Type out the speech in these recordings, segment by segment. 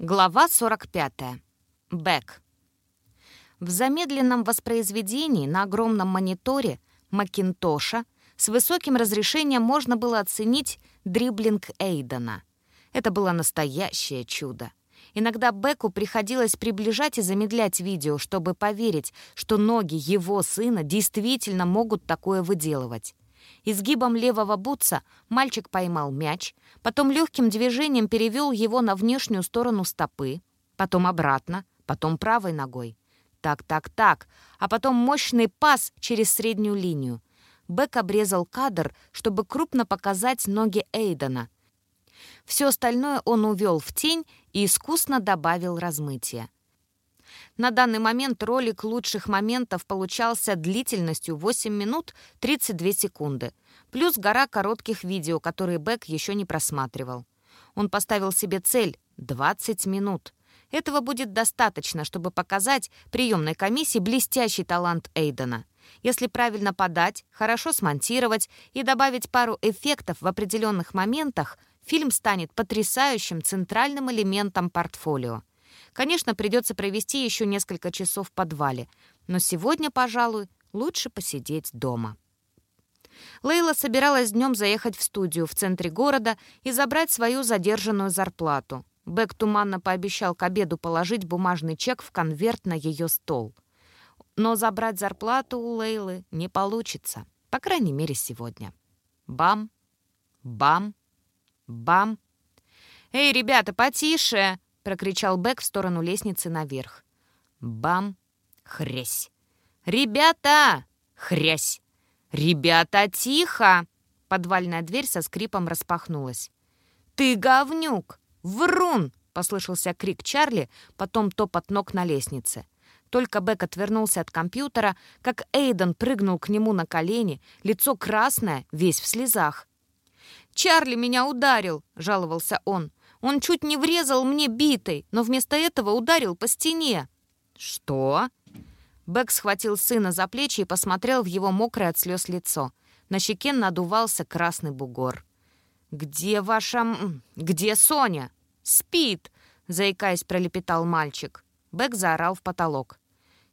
Глава 45. Бэк. В замедленном воспроизведении на огромном мониторе Макинтоша с высоким разрешением можно было оценить дриблинг Эйдена. Это было настоящее чудо. Иногда Беку приходилось приближать и замедлять видео, чтобы поверить, что ноги его сына действительно могут такое выделывать. Изгибом левого бутса мальчик поймал мяч, потом легким движением перевел его на внешнюю сторону стопы, потом обратно, потом правой ногой. Так, так, так, а потом мощный пас через среднюю линию. Бек обрезал кадр, чтобы крупно показать ноги Эйдена. Все остальное он увел в тень и искусно добавил размытие. На данный момент ролик лучших моментов получался длительностью 8 минут 32 секунды, плюс гора коротких видео, которые Бэк еще не просматривал. Он поставил себе цель — 20 минут. Этого будет достаточно, чтобы показать приемной комиссии блестящий талант Эйдена. Если правильно подать, хорошо смонтировать и добавить пару эффектов в определенных моментах, фильм станет потрясающим центральным элементом портфолио. Конечно, придется провести еще несколько часов в подвале, но сегодня, пожалуй, лучше посидеть дома. Лейла собиралась днем заехать в студию в центре города и забрать свою задержанную зарплату. Бэк туманно пообещал к обеду положить бумажный чек в конверт на ее стол. Но забрать зарплату у Лейлы не получится, по крайней мере, сегодня. Бам, бам, бам. «Эй, ребята, потише!» Прокричал Бэк в сторону лестницы наверх. Бам! Хрясь! «Ребята!» Хрясь! «Ребята, тихо!» Подвальная дверь со скрипом распахнулась. «Ты говнюк! Врун!» — послышался крик Чарли, потом топот ног на лестнице. Только Бэк отвернулся от компьютера, как Эйден прыгнул к нему на колени, лицо красное, весь в слезах. «Чарли меня ударил!» — жаловался он. Он чуть не врезал мне битой, но вместо этого ударил по стене». «Что?» Бэк схватил сына за плечи и посмотрел в его мокрое от слез лицо. На щеке надувался красный бугор. «Где ваша... где Соня?» «Спит!» — заикаясь, пролепетал мальчик. Бэк заорал в потолок.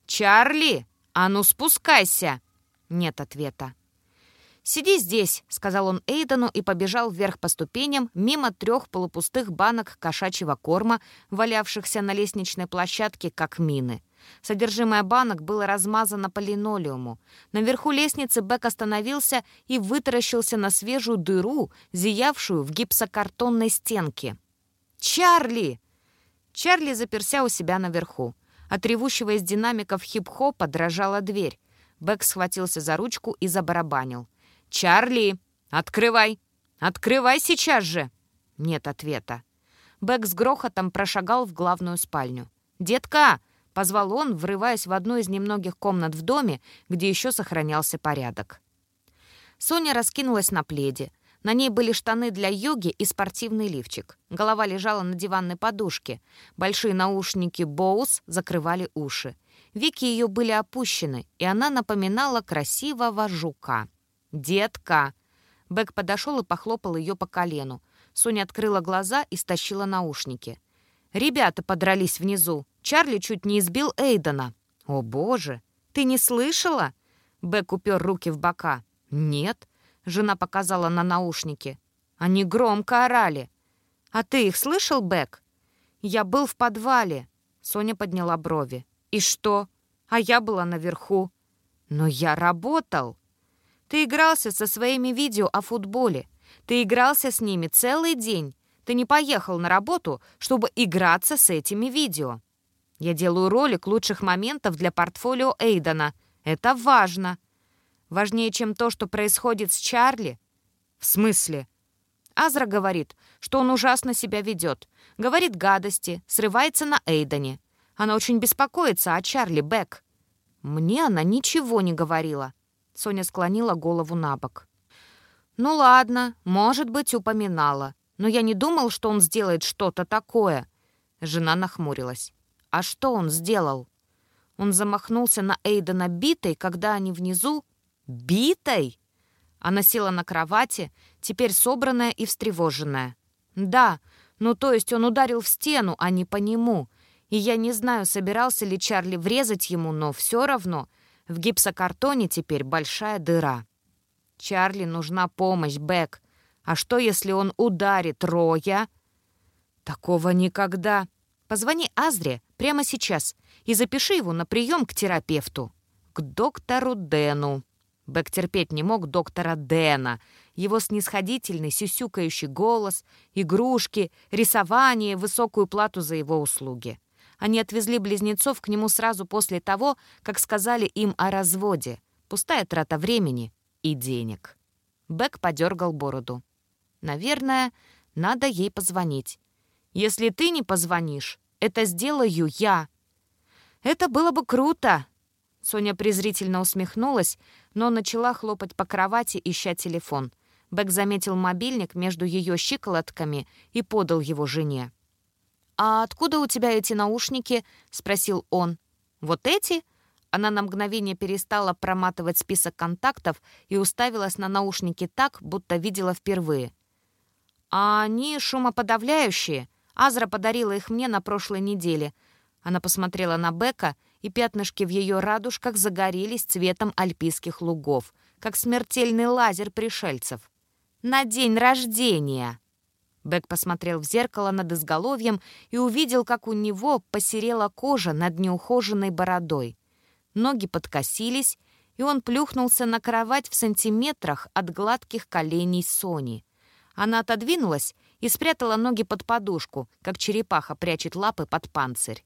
«Чарли, а ну спускайся!» Нет ответа. «Сиди здесь», — сказал он Эйдену и побежал вверх по ступеням мимо трех полупустых банок кошачьего корма, валявшихся на лестничной площадке, как мины. Содержимое банок было размазано по линолеуму. Наверху лестницы Бек остановился и вытаращился на свежую дыру, зиявшую в гипсокартонной стенке. «Чарли!» Чарли заперся у себя наверху. От ревущего из динамиков хип-хопа дрожала дверь. Бек схватился за ручку и забарабанил. «Чарли, открывай! Открывай сейчас же!» Нет ответа. Бэк с грохотом прошагал в главную спальню. «Детка!» — позвал он, врываясь в одну из немногих комнат в доме, где еще сохранялся порядок. Соня раскинулась на пледе. На ней были штаны для йоги и спортивный лифчик. Голова лежала на диванной подушке. Большие наушники Боус закрывали уши. Веки ее были опущены, и она напоминала красивого жука. «Детка!» Бэк подошел и похлопал ее по колену. Соня открыла глаза и стащила наушники. «Ребята подрались внизу. Чарли чуть не избил Эйдена». «О, боже! Ты не слышала?» Бэк упер руки в бока. «Нет», — жена показала на наушники. «Они громко орали». «А ты их слышал, Бэк?» «Я был в подвале». Соня подняла брови. «И что? А я была наверху». «Но я работал». Ты игрался со своими видео о футболе. Ты игрался с ними целый день. Ты не поехал на работу, чтобы играться с этими видео. Я делаю ролик лучших моментов для портфолио Эйдена. Это важно. Важнее, чем то, что происходит с Чарли. В смысле? Азра говорит, что он ужасно себя ведет. Говорит гадости, срывается на Эйдене. Она очень беспокоится о Чарли Бек. Мне она ничего не говорила. Соня склонила голову на бок. «Ну ладно, может быть, упоминала. Но я не думал, что он сделает что-то такое». Жена нахмурилась. «А что он сделал?» Он замахнулся на Эйдена битой, когда они внизу... «Битой?» Она села на кровати, теперь собранная и встревоженная. «Да, Ну, то есть он ударил в стену, а не по нему. И я не знаю, собирался ли Чарли врезать ему, но все равно в гипсокартоне теперь большая дыра. Чарли нужна помощь, Бэк. А что, если он ударит Роя? Такого никогда. Позвони Азре прямо сейчас и запиши его на прием к терапевту. К доктору Дэну. Бэк терпеть не мог доктора Дэна. Его снисходительный, сюсюкающий голос, игрушки, рисование, высокую плату за его услуги. Они отвезли близнецов к нему сразу после того, как сказали им о разводе. Пустая трата времени и денег. Бэк подергал бороду. «Наверное, надо ей позвонить. Если ты не позвонишь, это сделаю я». «Это было бы круто!» Соня презрительно усмехнулась, но начала хлопать по кровати, ища телефон. Бэк заметил мобильник между ее щиколотками и подал его жене. «А откуда у тебя эти наушники?» — спросил он. «Вот эти?» Она на мгновение перестала проматывать список контактов и уставилась на наушники так, будто видела впервые. «А они шумоподавляющие. Азра подарила их мне на прошлой неделе». Она посмотрела на Бека, и пятнышки в ее радужках загорелись цветом альпийских лугов, как смертельный лазер пришельцев. «На день рождения!» Бэк посмотрел в зеркало над изголовьем и увидел, как у него посерела кожа над неухоженной бородой. Ноги подкосились, и он плюхнулся на кровать в сантиметрах от гладких коленей Сони. Она отодвинулась и спрятала ноги под подушку, как черепаха прячет лапы под панцирь.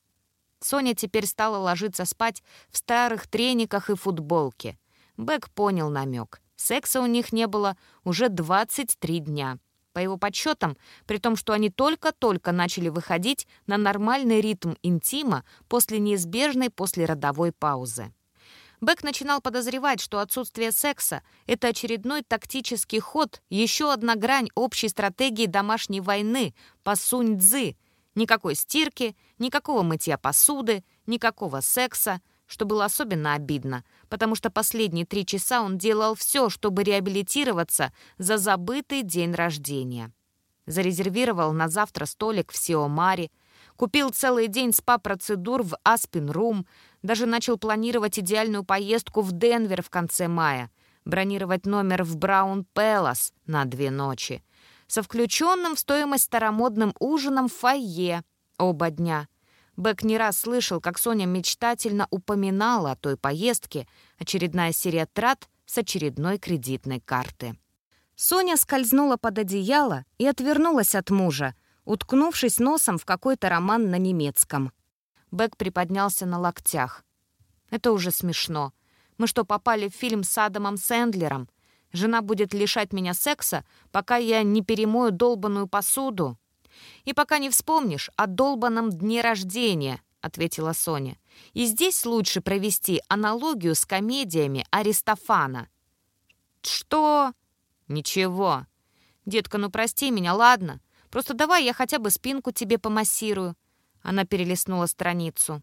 Соня теперь стала ложиться спать в старых трениках и футболке. Бэк понял намек. Секса у них не было уже 23 дня. По его подсчетам, при том, что они только-только начали выходить на нормальный ритм интима после неизбежной послеродовой паузы. Бэк начинал подозревать, что отсутствие секса — это очередной тактический ход, еще одна грань общей стратегии домашней войны по Сунь-Дзы. Никакой стирки, никакого мытья посуды, никакого секса — что было особенно обидно, потому что последние три часа он делал все, чтобы реабилитироваться за забытый день рождения. Зарезервировал на завтра столик в Сиомаре, купил целый день спа-процедур в Аспин-Рум, даже начал планировать идеальную поездку в Денвер в конце мая, бронировать номер в Браун Пелос на две ночи, со включенным в стоимость старомодным ужином в фойе оба дня — Бэк не раз слышал, как Соня мечтательно упоминала о той поездке, очередная серия трат с очередной кредитной карты. Соня скользнула под одеяло и отвернулась от мужа, уткнувшись носом в какой-то роман на немецком. Бэк приподнялся на локтях. «Это уже смешно. Мы что, попали в фильм с Адамом Сэндлером? Жена будет лишать меня секса, пока я не перемою долбанную посуду?» «И пока не вспомнишь о долбанном дне рождения», — ответила Соня. «И здесь лучше провести аналогию с комедиями Аристофана». «Что?» «Ничего. Детка, ну прости меня, ладно? Просто давай я хотя бы спинку тебе помассирую». Она перелистнула страницу.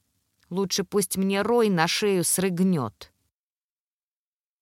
«Лучше пусть мне Рой на шею срыгнет».